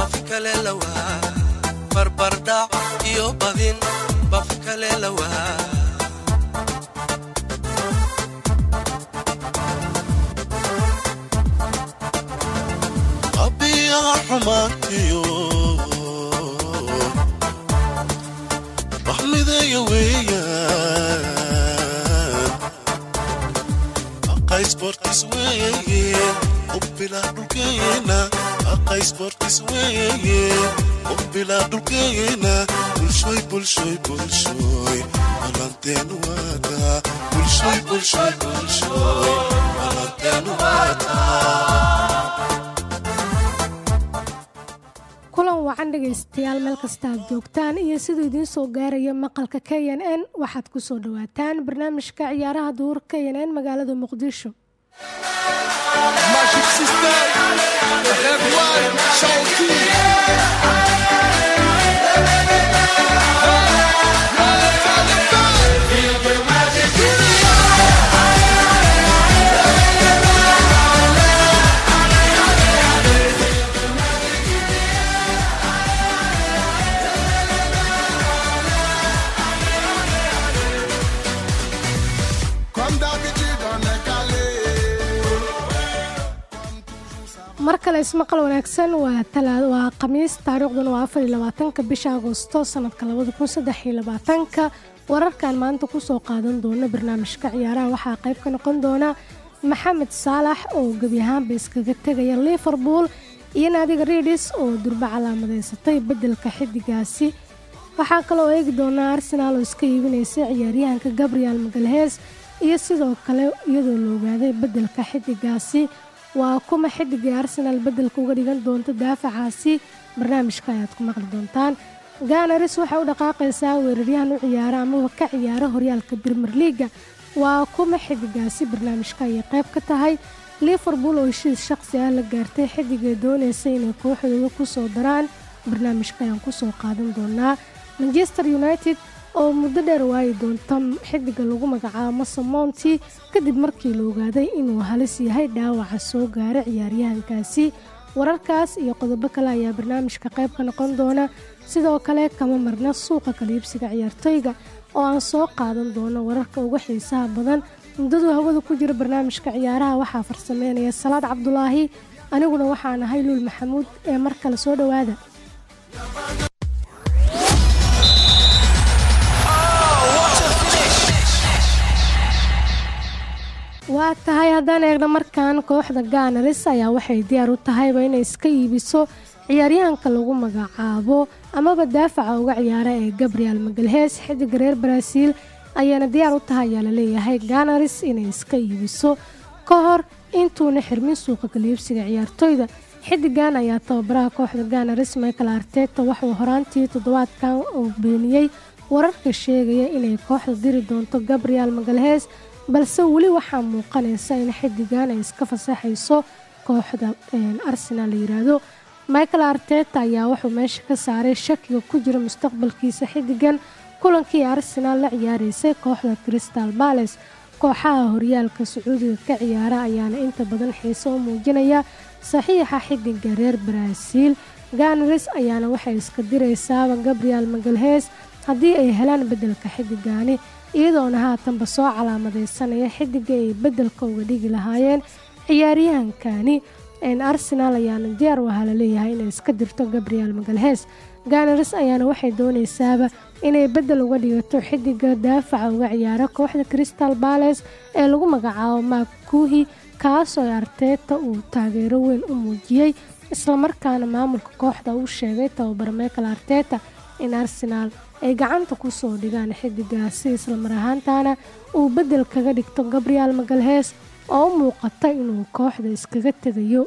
baafin kale lawaa barbardhac iyo badin baafin kale lawaa qabiyaha xumaantiyo waxmideeya weeyaan aqaysbortis weeye ubbilaa dhulkeena kulan wacan dhegaystayaal meel kasta aad joogtaan iyo siduu idiin soo gaaraya maqalka k n n waxaad ku soo dhowaataan barnaamijka ciyaaraha duur k n n magaalada muqdisho Magic System. Mar kale ismaqal wanaagsan waa talaado waa khamiis taariikhduna waa afar iyo labaatanka bisha agosto sanadka labada kun wararkan maanta ku soo qaadan doona barnaamijka ciyaaraha waxaa qayb ka noqon doona maxamed saalax oo gebi ahaanba iskaga tegaya liverpool. Iyo naadiga riidis oo durbo calaamadeysatay beddelka xidigaasi. Waxaa kaloo eegi doonaa arsenaal oo iska iibinaysa ciyaaryahanka gabriel magalhees iyo sidoo kale iyadoo la ogaaday beddelka xidigaasi waa kuma xidigii arsenaal beddelka uga dhigan doonta daafacaasi? Barnaamijka ayaad ku maqli doontaan. Ganaris waxay u dhaqaaqaysaa weeraryahan u ciyaara amaba ka ciyaara horyaalka brimer liaga waa kuma xidigaasi barnaamijka ayay qayb ka tahay. Liverpool oo heshiis shaqsi ah la gaartay xidigay doonaysa inay kooxdooda ku soo daraan. Barnaamijka ayaan ku soo qaadan doonaa manchester united oo muddo dheer waayi doonta xidiga lagu magacaabo masamonti kadib markii la ogaaday inuu halis yahay dhaawaca soo gaara ciyaaryahankaasi wararkaas iyo qodobo kale ayaa barnaamijka qayb ka noqon doona. Sidoo kale kama marna suuqa kaliibsiga ciyaartoyga oo aan soo qaadan doono wararka uga xiisaha badan. Muddaduu hawada ku jira barnaamijka ciyaaraha waxaa farsameynaya salaad cabdulaahi. Aniguna waxaan ahay luul maxamuud ee mar kale soo dhowaada waa tahay haddaan eegno markan kooxda ganaris ayaa waxay diyaar u tahayba inay iska iibiso ciyaaryahanka lagu magacaabo amaba daafaca uga ciyaara ee gabriel magalhees xidiga reer baraaziil ayaana diyaar u tahay ayaa la leeyahay ganaris inay iska iibiso. Ka hor intuuna xirmin suuqa kaliibsiga ciyaartoyda. Xidigan ayaa tababaraha kooxda ganaris michael arteta waxuu horaantii toddobaadkan uu beeniyey. Wararka sheegaya inay kooxda diri doonto gabriel magalhees balse weli waxaa muuqanaysa in xidigan ay iska fasaxayso kooxda arsenal la yiraahdo. Michael arteta ayaa wuxuu meesha ka saaray shakiga ku jira mustaqbalkiisa xidigan kulankii arsenal la ciyaaraysay kooxda crystal bales kooxaha horyaalka sacuudiga ka ciyaara ayaana inta badan xiise u muujinaya saxiixa xidiga reer baraaziil ganaris ayaana waxay iska diraysaaba gabriel magalhees haddii ay helaan beddelka xidigani iyadoona haatanba soo calaamadeysanaya xidiga ay beddelka uga dhigi lahaayeen ciyaaryahankani arsenal ayaana diyaar u ahaa la leeyahay inay iska dirto gabriel magalhees ganaris ayaana waxay doonaysaaba inay beddel uga dhigato xidiga daafaca uga ciyaara kooxda crystal bales ee lagu magacaabo makuhi kaasoo arteeta uu taageero weyn u muujiyey islamarkaana maamulka kooxda uu sheegay tababara michael arteta in arsenaal ay gacanta ku soo dhigaan xidigaasi islamar ahaantaana uu beddel kaga dhigto gabriel magalhees oo u muuqata inuu kooxda iskaga tegayo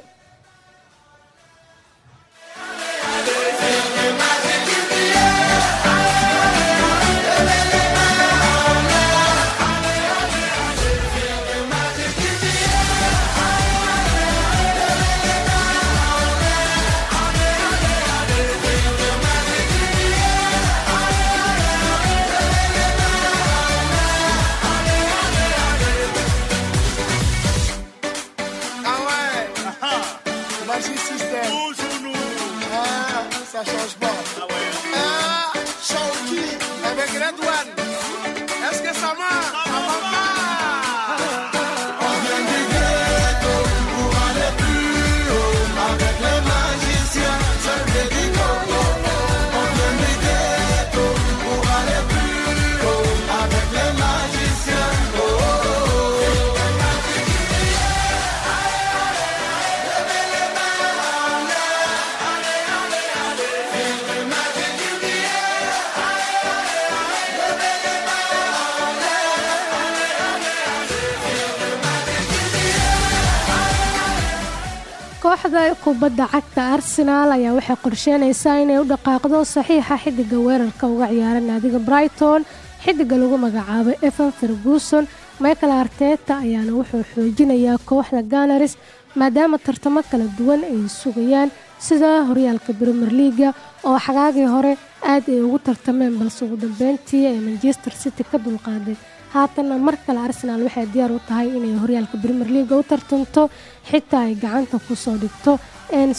kooxda kubadda cagta arsenaal ayaa waxay qorsheynaysaa inay u dhaqaaqdo saxiixa xidiga weerarka uga ciyaara naadiga brighton xidiga lagu magacaabo evan ferguson. Michael arteta ayaana wuxuu xoojinayaa kooxda ganaris maadaama tartamo kala duwan ay sugayaan sida horyaalka premier leaga oo xagaagii hore aad ay ugu tartameen balse ugu dambeyntii ay manchester city ka dulqaaday haatanna mar kale arsenaal waxay diyaar u tahay inay horyaalka premier leaga u tartamto xitaa ay gacanta ku soo dhigto.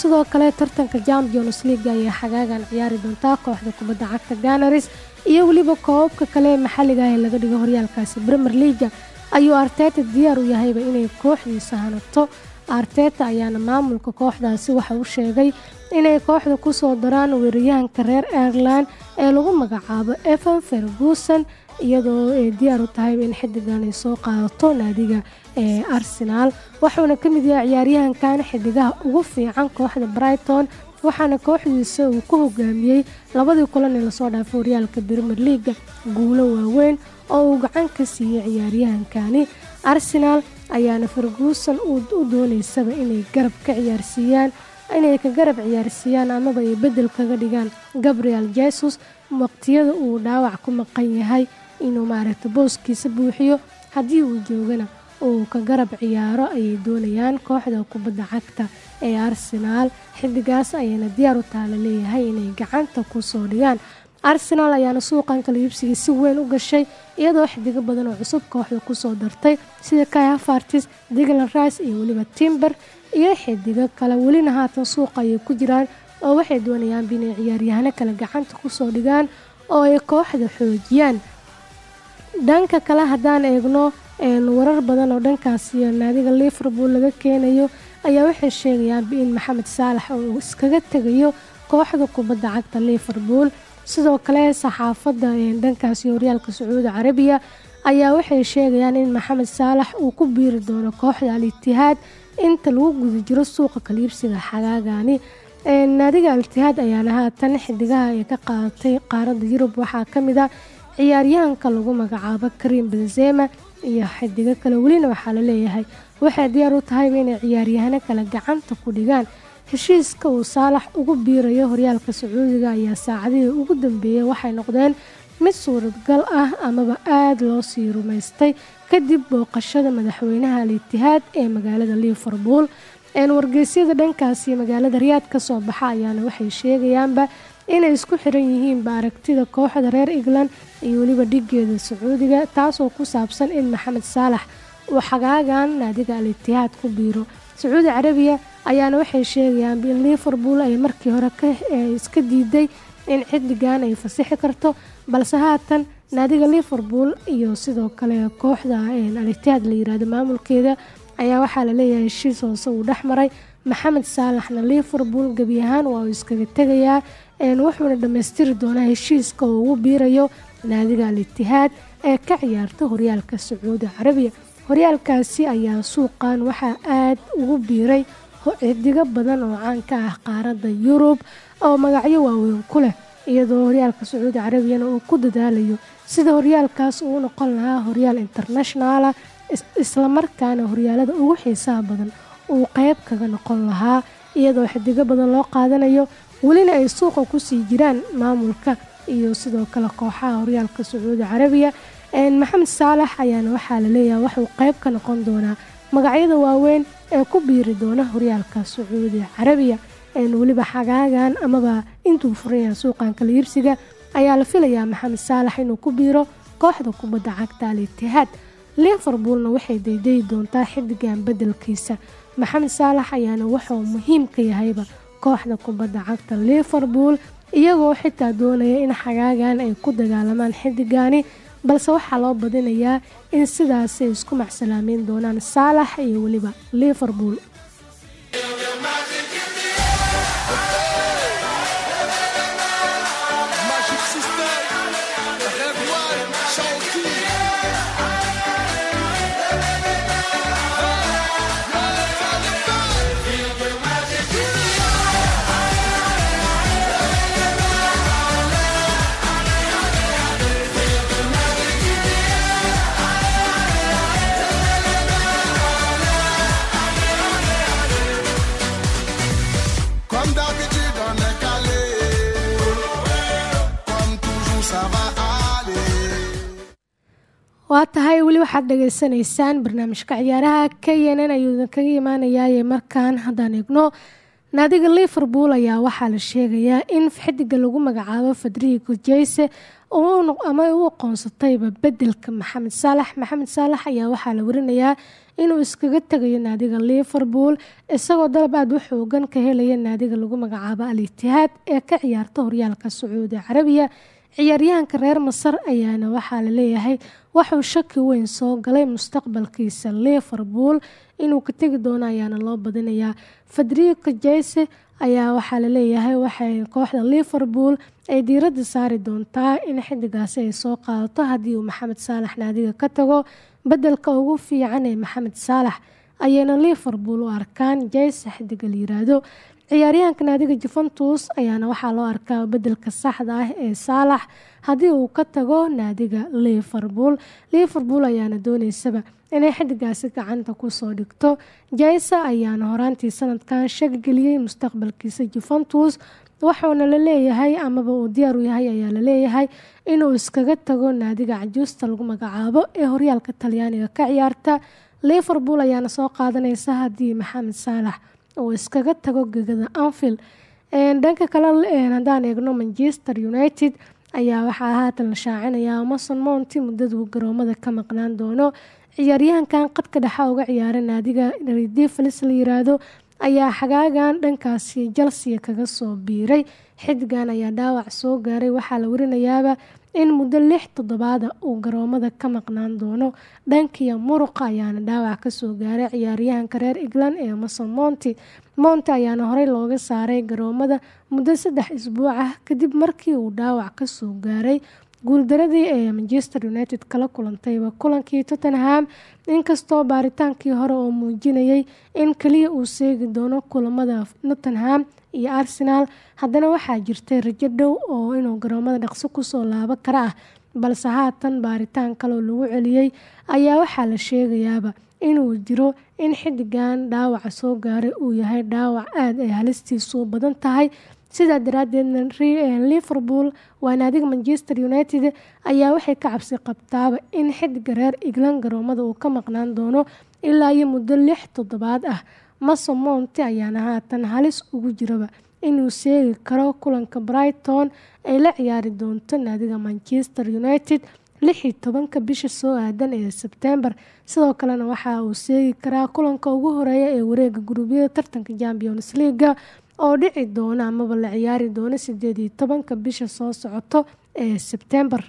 Sidoo kale tartanka champions league ayaa xagaagan ciyaari doontaa kooxda kubadda cagta ganaris iyo weliba koobabka kale ee maxalliga ah ee laga dhigo horyaalkaasi premier leaga ayuu arteta diyaar u yahayba inay kooxdiisa hanato arteta ayaana maamulka kooxdaasi waxa uu sheegay inay kooxda ku soo daraan weeraryahanka reer ireland ee lagu magacaabo evan ferguson iyadoo ay diyaar u tahay in xidigan ay soo qaadato naadiga ee arsenaal waxuuna ka mid yahay ciyaaryahankan xidigaha ugu fiican kooxda brighton waxaana kooxdiisa uu ku hogaamiyey labadii kulan ee la soo dhaafay horyaalka premier leaga guulo waaweyn oo uu gacan ka siiyey ciyaaryahankani arsenaal ayaana ferguson u dooneysaba inay garab ka ciyaarsiiyaan inay ka garab ciyaarsiiyaan amaba ay bedel kaga dhigaan gabriel jesus. Waqtiyada uu dhaawac ku maqan yahay inuu maaragta booskiisa buuxiyo haddii uu joogana uu ka garab ciyaaro ayay doonayaan kooxda kubadda cagta ee arsenaal xidigaas ayayna diyaar u taala leeyahay inay gacanta ku soo dhigaan. Arsenaal ayaana suuqan kala iibsigii si weyn u gashay iyadoo xidigo badan oo cusub kooxda ku soo dartay sida kai hafartis diglan rice iyo weliba timber iyo xidigo kale welina haatan suuqa ayay ku jiraan oo waxay doonayaan inay ciyaaryahano kale gacanta ku soo dhigaan oo ay kooxda xoojiyaan dhanka kale haddaan eegno warar badan oo dhankaas iyo naadiga liverpool laga keenayo ayaa waxay sheegayaan in maxamed saalax uu iskaga tegayo kooxda kubadda cagta liverpool. Sidoo kale saxaafadda dhankaasi horyaalka sacuudi carabiya ayaa waxay sheegayaan in maxamed saalax uu ku biiri doono kooxda al itihaad inta lagu guda jiro suuqa kaliibsiga xagaagani. Naadiga al itihaad ayaana haatan xidigaha ay ka qaadatay qaaradda yurub. Waxaa ka mid a ciyaaryahanka lagu magacaabo karim benzema iyo xidigo kale welina waxaa la leeyahay waxay diyaar u tahayba inay ciyaaryahano kale gacanta ku dhigaan. Heshiiska uu saalax ugu biirayo horyaalka sacuudiga ayaa saacadihii ugu dambeeyey waxay noqdeen mid suuradgal ah amaba aada loo sii rumaystay kadib booqashada madaxweynaha al itihaad ee magaalada liverpool. Wargeysyada dhankaasi magaalada riyaad ka soo baxa ayaana waxay sheegayaanba inay isku xiran yihiinba aragtida kooxda reer england iyo weliba dhigeeda sacuudiga taasoo ku saabsan in maxamed saalax uu xagaagan naadiga al itihaad ku biiro. Sacuudi carabiya ayaana waxay sheegayaan in liverpool ay markii hore iska diiday in xidigan ay fasixi karto balse haatan naadiga liverpool iyo sidoo kale kooxda al-itihaad la yiraahdo maamulkeeda ayaa waxaa la leeyahay heshiis hoose uu dhex maray. Maxamed saalaxna liverpool gebi ahaan waa uu iskaga tegayaa wuxuuna dhammaystiri doonaa heshiiska uu ugu biirayo naadiga al-itihaad ee ka ciyaarta horyaalka sacuudi carabiya. Horyaalkaasi ayaa suuqan waxaa aad ugu biiray xidigo badan oo caan ka ah qaaradda yurub oo magacyo waaweyn ku leh iyadoo horyaalka sacuudi carabiyana uu ku dadaalayo sida horyaalkaas uu noqon lahaa horyaal internationala islamarkaana horyaalada ugu xiisaha badan uu qeyb kaga noqon lahaa iyadoo xidigo badan loo qaadanayo welina ay suuqa ku sii jiraan maamulka iyo sidoo kale kooxaha horyaalka sacuudi carabiya. Maxamed saalax ayaana waxaa la leeyahay waxuu qeyb ka noqon doonaa magacyada waaweyn ee ku biiri doona horyaalka sacuudi carabiya. Weliba xagaagan amaba intuu furaya suuqan kala iibsiga ayaa la filayaa maxamed saalax inuu ku biiro kooxda kubadda cagta al itihaad liverpoolna waxay daydayi doontaa xidigan bedelkiisa maxamed saalax ayaana wuxuu muhiim ka yahayba kooxda kubadda cagta liverpool iyagoo xitaa doonaya in xagaagan ay ku dagaalamaan xidigani balse waxaa loo badinayaa in sidaasay isku macsalaameyn doonaan saalax iyo weliba liverpool weli waxaad dhageysanaysaan barnaamijka ciyaaraha k n n ayuu idinkaga imaanayaye markaan haddaan eegno. Naadiga liverpool ayaa waxaa la sheegayaa in xidiga lagu magacaabo federico jeyse ama u aqoonsatayba bedelka maxamed saalax maxamed saalax ayaa waxaa la warinayaa inuu iskaga tegayo naadiga liverpool isagoo dalab aada u xoogan ka helaya naadiga lagu magacaabo al itihaad ee ka ciyaarta horyaalka sacuudi carabiya ciyaaryahanka reer masar ayaana waxaa la leeyahay waxuu shaki weyn soo galay mustaqbalkiisa liverpool inuu ka tegi doono ayaana loo badinayaa. Federico jeyse ayaa waxaa la leeyahay waxay kooxda liverpool ay diiradda saari doontaa in xidigaasi ay soo qaadato haddii uu maxamed saalax naadiga ka tago. Bedelka ugu fiican ee maxamed saalax ayayna liverpool u arkaan jeyse xidiga la yiraahdo ciyaaryahanka naadiga juventus ayaana waxaa loo arkaa bedelka saxda ah ee saalax haddii uu ka tago naadiga liverpool. Liverpool ayaana dooneysaba inay xidigaasi gacanta ku soo dhigto. Jaysa ayaana horaantii sanadkan shaggeliyey mustaqbalkiisa juventus waxuuna la leeyahay amaba uu diyaar u yahay ayaa la leeyahay inuu iskaga tago naadiga cajuusta lagu magacaabo ee horyaalka talyaaniga ka ciyaarta. Liverpool ayaana soo qaadanaysa haddii maxamed saalax uu iskaga tago gegada anfield. Dhanka kale haddaan eegno manchester united ayaa waxaa haatan la shaacinayaa mason mounti muddaduu garoomada ka maqnaan doono. Ciyaaryahankan qadka dhexa uga ciyaara naadiga redifalis la yiraahdo ayaa xagaagan dhankaasi chelsea kaga soo biiray. Xidigan ayaa dhaawac soo gaaray waxaa la warinayaaba in muddo lix toddobaada uu garoomada ka maqnaan doono. Dhankiya muruqa ayaana dhaawac ka soo gaaray ciyaaryahanka reer england ee mason monti monti ayaana horey looga saaray garoomada muddo saddex isbuuc ah kadib markii uu dhaawac ka soo gaaray guuldaradii ee manchester united kala kulantayba kulankii tottenham. Inkastoo baaritaankii hore oo muujinayay in kaliya uu seegi doono kulamada nottenham iyo arsenal haddana waxaa jirtay rajo dhow oo inuu garoomada dhaqso ku soo laabo kara ah. Balse haatan baaritaan kaloo lagu celiyey ayaa waxaa la sheegayaaba inuu jiro in xidigan dhaawaca soo gaaray uu yahay dhaawac aada ay halistiisu badan tahay sidaa daraadeedna liverpool waa naadiga manchester united ayaa waxay ka cabsi qabtaaba in xidiga reer england garoomada uu ka maqnaan doono ilaa iyo muddo lix toddobaad ah. Mason monti ayaana haatan halis ugu jiraba inuu seegi karo kulanka brighton ay la ciyaari doonto naadiga manchester united lixii tobanka bisha soo aadan ee sebtembar sidoo kalena waxa uu seegi karaa kulanka ugu horreeya ee wareega guruubyada tartanka champions leaga oo dhici doona amaba la ciyaari doono sideed iyo tobanka bisha soo socoto ee sebtembar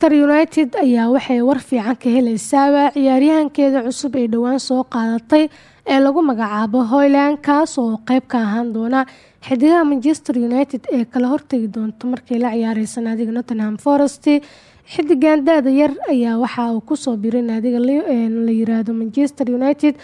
manchester united ayaa waxay war fiican ka helaysaaba ciyaaryahankeeda cusub ee dhowaan soo qaadatay ee lagu magacaabo hoyland kaas oo qeyb ka ahaan doona xidigaha manchester united ee kala hortegi doonto markay la ciyaareysa naadiga nottenham forest xidigan da-da yar ayaa waxa uu ku soo biray naadiga la yiraahdo manchester united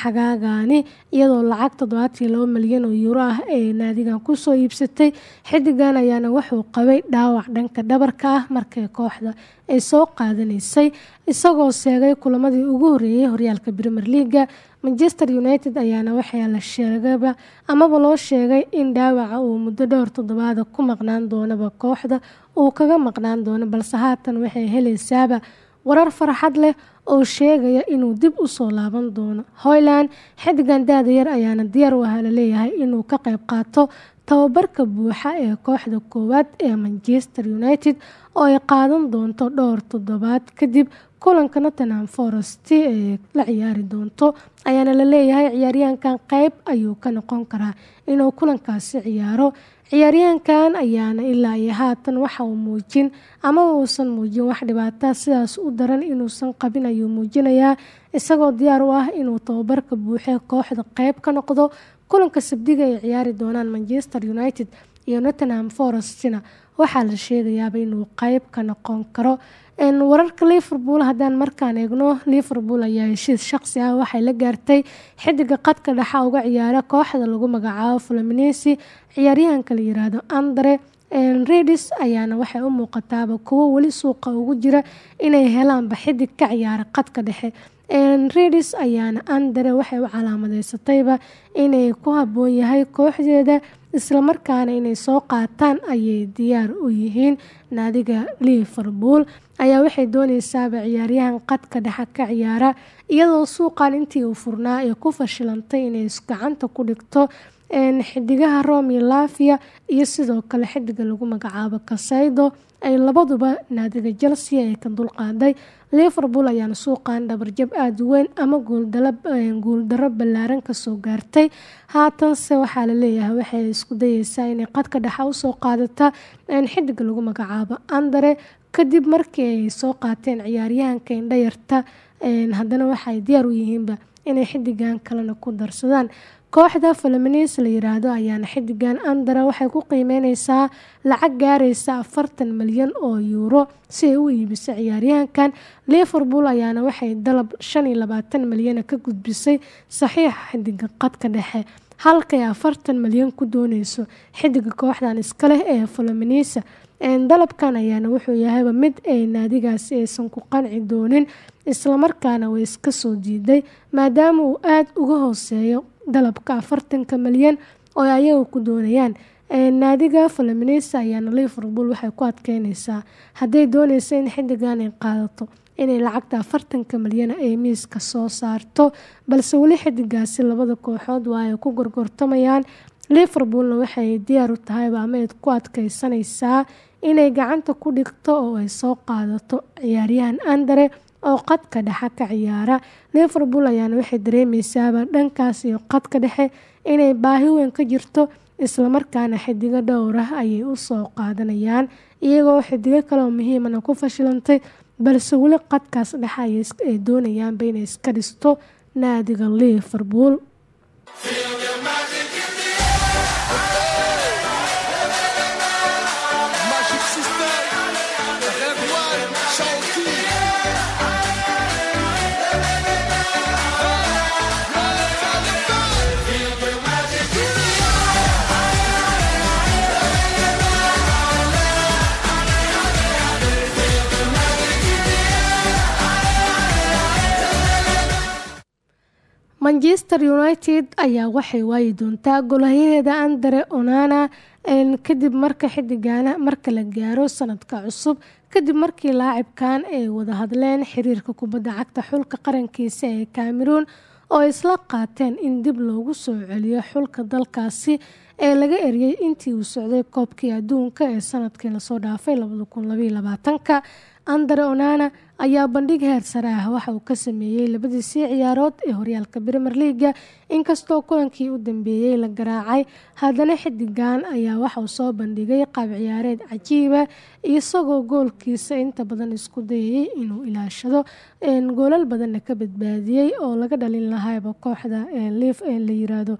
xagaagani iyadoo lacag toddobaatan iyo labo milyan oo yuuro ah ee naadigan ku soo iibsatay. Xidigan ayaana wuxuu qabay dhaawac dhanka dhabarka ah markay kooxda ay soo qaadanaysay isagoo seegay kulamadii ugu horeeyay horyaalka premier leaga manchester united ayaana waxaa la sheegayba amaba loo sheegay in dhaawaca uu muddo dhowr toddobaada ku maqnaan doonaba kooxda uu kaga maqnaan doono balse haatan waxay helaysaaba warar farxad leh oo sheegaya inuu dib u soo laaban doono. Hoyland xidigan daada yar ayaana diyaar u ahaa la leeyahay inuu ka qayb qaato tababarka buuxa ee kooxda koowaad ee manchester united oo ay qaadan doonto dhowr toddobaad kadib kulanka nottenham forest ee la ciyaari doonto ayaana la leeyahay ciyaaryahankan qeyb ayuu ka noqon karaa inuu kulankaasi ciyaaro. Ciyaaryahankan ayaana ilaa iyo haatan waxa uu muujin ama uusan muujin wax dhibaataa sidaas u daran inuusan qabin ayuu muujinayaa isagoo diyaar u ah inuu tababarka buuxee kooxda qeyb ka noqdo. Kulanka sabdiga ay ciyaari doonaan manchester united iyo nottenham forestina waxaa la sheegayaaba inuu qeyb ka noqon karo wararka liverpool haddaan markaan eegno liverpool ayaa heshiis shaqsi ah. Waxay la gaartay xidiga qadka dhexa uga ciyaara kooxda lagu magacaabo fluminensi ciyaaryahanka la yiraahdo andre redis ayaana waxay u muuqataaba kuwo weli suuqa ugu jira inay helaanba xidig ka ciyaara qadka dhexe. Redis ayaana andre waxay u calaamadeysatayba inay ku haboon yahay kooxdeeda islamarkaana inay soo qaataan ayay diyaar u yihiin. Naadiga liverpool ayaa waxay dooneysaaba ciyaaryahan qadka dhexa ka ciyaara iyadoo suuqan intii uu furnaa ee ku fashilantay inay gacanta ku dhigto xidigaha romi lafia iyo sidoo kale xidiga lagu magacaabo kasaydo ay labaduba naadiga chelsea ay ka dulqaaday. Liverpool ayaana suuqan dhabarjab aada weyn ama guuldaro ballaaran ka soo gaartay. Haatanse waxaa la leeyahay waxay isku dayeysaa inay qadka dhexa u soo qaadata xidiga lagu magacaabo andre kadib markii ay soo qaateen ciyaaryahanka indhayarta haddana waxay diyaar u yihiinba inay xidigan kalena ku darsadaan kooxda falaminins la yiraahdo ayaana xidigan andara waxay ku qiimeyneysaa lacag gaaraysa afartan milyan oo yuuro si ay u iibiso ciyaaryahankan. Liverpool ayaana waxay dalab shan iyo ka gudbisay saxiixa xidiga qadka dhexe halkay afartan milyan ku dooneyso xidiga kooxdan iska leh ee falaminisa dalabkan ayaana wuxuu yahayba mid ay naadigaasi aysan ku qanci doonin islamarkaana way iska soo diiday maadaama uu aada uga hooseeyo dalabka afartanka milyan oo ayaga ku doonayaan. Naadiga falaminisa ayaana liverpool waxay ku adkeyneysaa. Hadday dooneysa in xidigan ay qaadato inay lacagta afartanka milyan ay miiska soo saarto balse weli xidigaasi labada kooxood waa ay ku gorgortamayaan. Liverpoolna waxay diyaar u tahayba ama ay ku adkeysanaysaa inay gacanta ku dhigto oo ay soo qaadato ciyaaryahan andre oo qadka dhexe ka ciyaara. Liverpool ayaana waxay dareemeysaaba dhankaas iyo qadka dhexe inay baahi weyn ka jirto islamarkaana xidigo dhowrah ayay u soo qaadanayaan. Iyagoo xidigo kaleoo muhiimana ku fashilantay balse weli qadkaas dhexe ay doonayaanba inay iska dhisto naadiga liverpool manchester united ayaa waxay waayi doontaa golayaheeda andre onana kadib marka xidigana marka la gaaro sanadka cusub kadib markii laacibkan ay wada hadleen xiriirka kubadda cagta xulka qarankiisa ee cameroon oo isla qaateen in dib loogu soo celiyo xulka dalkaasi ee laga eriyey intii uu socday koobkii adduunka ee sannadkii la soo dhaafay andre onana ayaa bandhig heer sare ah. Waxa uu ka sameeyey labadiisii ciyaarood ee horyaalka brimer leaga inkastoo kulankii u dambeeyey la garaacay haddana xidigan ayaa waxauu soo bandhigay qaab ciyaareed cajiiba isagoo goolkiisa inta badan isku dayayay inuu ilaashado goolal badanna ka badbaadiyey oo laga dhalin lahayba kooxda la yiraahdo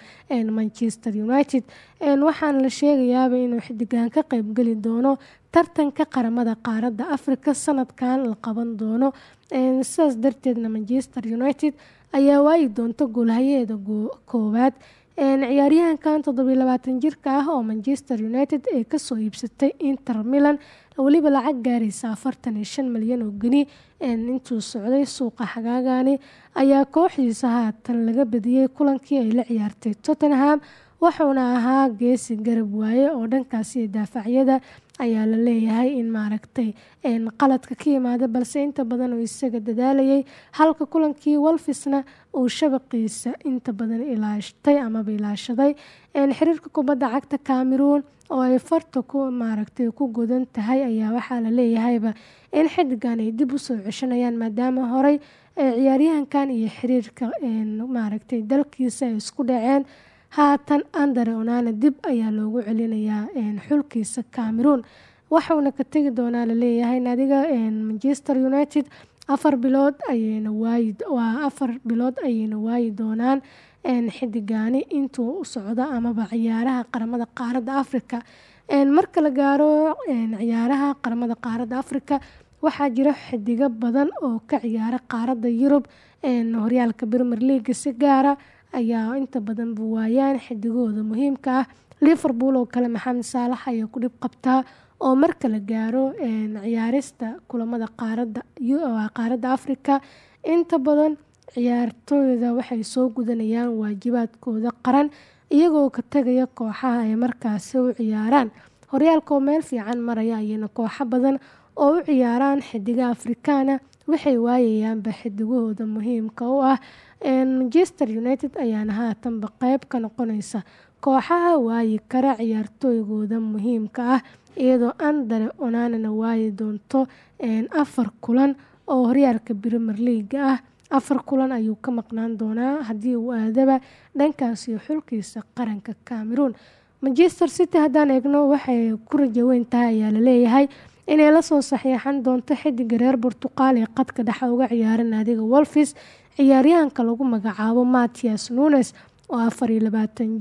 manchester united waxaana la sheegayaaba inuu xidigan ka qeybgeli doono tartanka qaramada qaaradda africa sanadkan la qaban doono. Sidaas darteedna manchester united ayaa waayi doonta goolhayeeda koowaad. Ciyaaryahankan toddobiyo labaatan jirka ah oo manchester united ay ka soo iibsatay inter milan weliba lacag gaaraysa afartan iyo shan milyan oo geni. Intuu socday suuqa xagaagani ayaa kooxdiisa haatan laga badiyey kulankii ay la ciyaartay tottenham wuxuuna ahaa geesi garab waaye oo dhankaasi daafacyada ayaa la leeyahay in maaragtay qaladka ka yimaada balse inta badan uu isaga dadaalayay. Halka kulankii wolfisna uu shabaqiisa inta badan ilaashtay amaba ilaashaday xiriirka kubadda cagta cameroon oo ay farta ku maaragtay ku godan tahay ayaa waxaa la leeyahayba in xidigan ay dib u soo ceshanayaan maadaama horey ciyaaryahankan iyo xiriirka maaragtay dalkiisa ay isku dhaceen haatan andere onana dib ayaa loogu celinayaa xulkiisa cameroon. Waxauna ka tegi doonaa la leeyahay naadiga manchester united. Afar bilood ayayna waayi waa afar bilood ayayna waayi doonaan xidigaani intuu u socdo amaba ciyaaraha qaramada qaaradda africa marka la gaaro ciyaaraha qaramada qaaradda africa waxaa jira xidigo badan oo ka ciyaara qaaradda yurub. Horyaalka premier leaga si gaara ayaa inta badan buwaayaan xidigahooda muhiimka ah. Liverpool oo kale maxamed saalax ayaa ku dhib qabtaa oo marka la gaaro ciyaarista kulamada qaaradda africa inta badan ciyaartooyda waxay soo gudanayaan waajibaadkooda qaran iyagoo ka tegaya kooxaha ay markaasi u ciyaaraan. Horyaalka oo meel fiican maraya ayayna kooxo badan oo u ciyaaraan xidiga afrikaana waxay waayayaanba xidigahooda muhiimka u ah manchester united ayaana haatanba qeyb ka noqonaysa kooxaha waayi kara ciyaartooygooda muhiimka ah iyadoo andare onanana waayi doonto afar kulan oo horyaalka premier leaga ah. Afar kulan ayuu ka maqnaan doonaa haddii uu aadaba dhankaasiyo xulkiisa qaranka cameroon. Manchester city haddaan eegno waxay ku rajaweyn tahay ayaa la leeyahay inay la soo saxiixan doonto xidiga reer bortuqaal ee qadka dhexe uga ciyaara naadiga wolfis ciyaaryahanka lagu magacaabo matias nunes oo afar iyo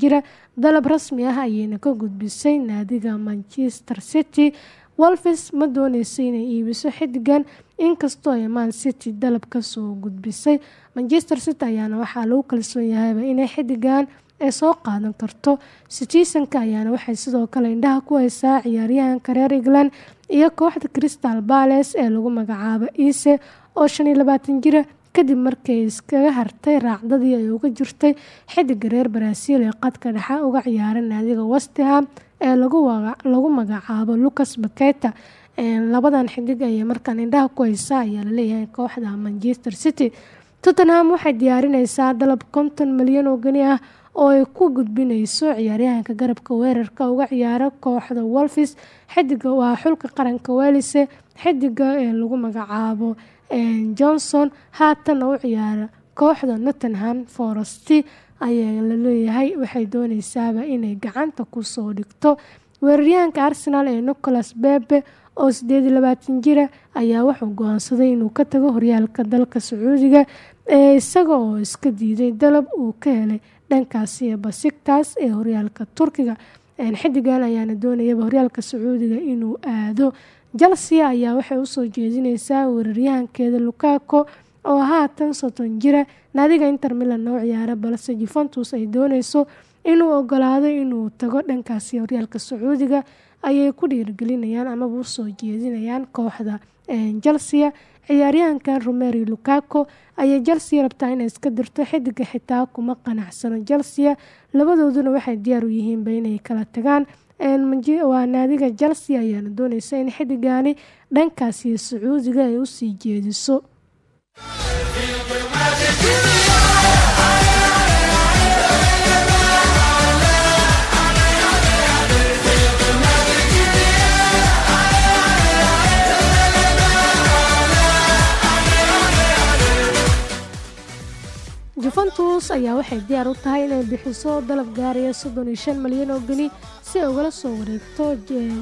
jira dalab rasmi ah ayayna ka gudbisay naadiga manchester city. Wolfis ma dooneysa inay iibiso xidigan inkastoo ay man city dalab ka soo gudbisay. Manchester city ayaana waxaa lagu kalsoon yahayba inay xidigan ay soo qaadan karto. Citizenka ayaana waxay sidoo kale indhaha ku haysaa ciyaaryahanka reer england iyo kooxda crystal bales ee lagu magacaabo ise oo shan iyo jira. Kadib markii iskaga hartay raacdadii ay uga jirtay xidiga reer baraaziil ee qadka dhexe uga ciyaara naadiga westham ee lagu magacaabo lucas baketa labadan xidig ayay markaan indhaha ku haysaa ayaa la leeyahay kooxda manchester city. Tottenham waxay diyaarineysaa dalab konton milyan oo geni ah oo ay ku gudbineyso ciyaaryahanka garabka weerarka uga ciyaara kooxda wolfis. Xidiga waa xulka qaranka welise xidiga ee lagu magacaabo johnson. Haatan u ciyaara kooxda nottenham forest ayaa la leeyahay waxay dooneysaaba inay gacanta ku soo dhigto. Weeraryahanka arsenal ee nicholas bebe oo sideed iyo jira ayaa wuxuu go'aansaday inuu ka tago horyaalka dalka sacuudiga ee isaga oo iska diiday dalab uu ka helay dhankaasi basigtaas ee horyaalka turkiga. Xidigan ayaana doonayaba horyaalka sacuudiga inuu aado. Chelsea ayaa waxay u soo jeedineysaa weeraryahankeeda lukako oo haatan soddon jira. Naadiga inter milan oo ciyaara balse juventus ay dooneyso inuu ogolaado inuu tago dhankaasi horyaalka sacuudiga. Ayay ku dhiirgelinayaan amaba u soo jeedinayaan kooxda chelsea ciyaaryahankan romeri lukako ayay chelsea rabtaa inay iska dirto xidiga xitaa kuma qanacsano. Chelsea labadooduna waxay diyaar u yihiinba inay kala tagaan. Waa naadiga chelsea ayaana dooneysa in xidigani dhankaasi sacuudiga ay u sii jeediso juventus ayaa waxay diyaar u tahay inay bixiso dalab gaaraya soddon iyo shan malyan oo geni si ay ugala soo wareegto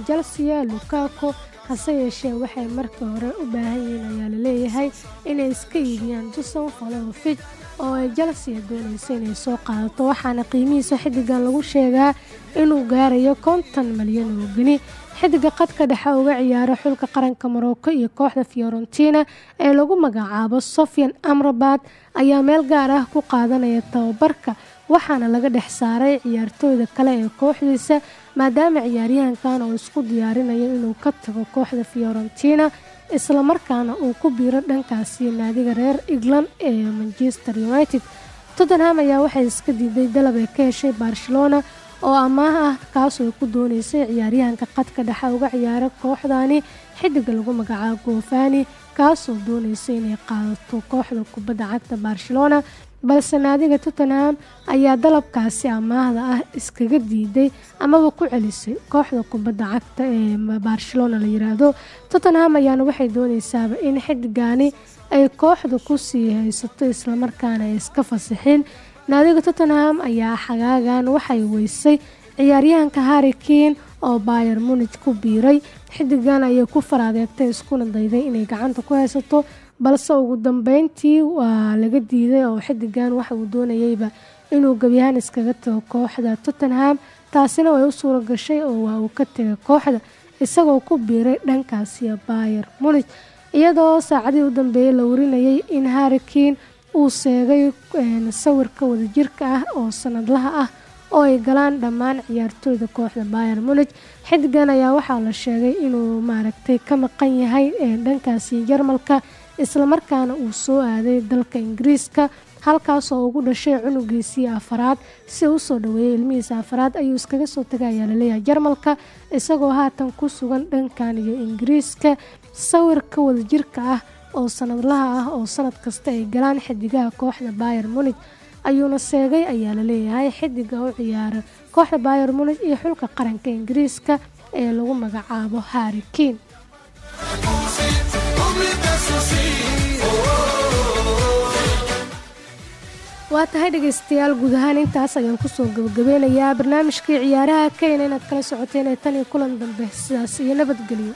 chelsea lukako hase yeeshee waxay markii hore u baahan yihiin ayaa la leeyahay inay iska iibiyaan duson folovic oo ay chelsea dooneysa inay soo qaadato waxaana qiimihiisa xidigan lagu sheegaa inuu gaarayo konton malyan oo geni xidiga qadka dhexe uga ciyaara xulka qaranka morocco iyo kooxda fiorentina ee lagu magacaabo sofian amrabat ayaa meel gaar ah ku qaadanaya tababarka waxaana laga dhex saaray ciyaartooyda kale ee kooxdiisa maadaama ciyaaryahankan oo isku diyaarinayo inuu ka tago kooxda fiorentina islamarkaana uu ku biiro dhankaasi naadiga reer england ee manchester united. Tottenham ayaa waxay iska diiday dalab ay ka heshay barcelona oo amaah ah kaasoo ku dooneysay ciyaaryahanka qadka dhexe uga ciyaara kooxdani xidiga lagu magacaabo gofani kaasoo dooneysay inay qaadato kooxda kubadda cagta barcelona balse naadiga tottenham ayaa dalabkaasi amaahda ah iskaga diiday amaba ku celisay kooxda kubadda cagta ee barcelona la yiraahdo. Tottenham ayaana waxay dooneysaaba in xidigani ay kooxda ku sii haysato islamarkaana ay iska fasixin naadiga tottenham ayaa xagaagan waxay weysay ciyaaryahanka harri kane oo bayer munij ku biiray. Xidigan ayay ku faraadeegtay iskuna dayday inay gacanta ku haysato. Balse ugu dambeyntii waa laga diiday oo xidigan waxa uu doonayeyba inuu gebyahaan iskaga tago kooxda tottenham. Taasina way u suura gashay oo waa uu ka tegay kooxda isagoo ku biiray dhankaasi bayer munij iyadoo saacadihii u dambeeyey la warinayay in harri kane uu seegay sawirka wadajirka ah oo sanadlaha ah oo ay galaan dhammaan ciyaartooyda kooxda bayer munij xidigan ayaa waxaa la sheegay inuu maaragtay ka maqan yahay dhankaasi jarmalka islamarkaana uu soo aaday dalka ingiriiska halkaasoo ugu dhashay cunugiisii afaraad. Si u soo dhaweeyay ilmihiisa afaraad ayuu iskaga soo tagay ayaa jarmalka isagoo haatan ku sugan dhankan iyo ingiriiska. Sawirka wadajirka ah oo sanadlaha ah oo sanad kasta ay galaan xidigaha kooxda bayer munij ayuuna seegay ayaa la leeyahay xidiga u ciyaara kooxda bayer munij iyo xulka qaranka ingiriiska ee lagu magacaabo harri kane. Waa tahay dhegaystayaal guud ahaan intaas ayaan ku soo gabagabeynayaa barnaamijkii ciyaaraha keyna inaad kala socoteen ee tan iyo kulan dambe sidaas iyo nabadgelyo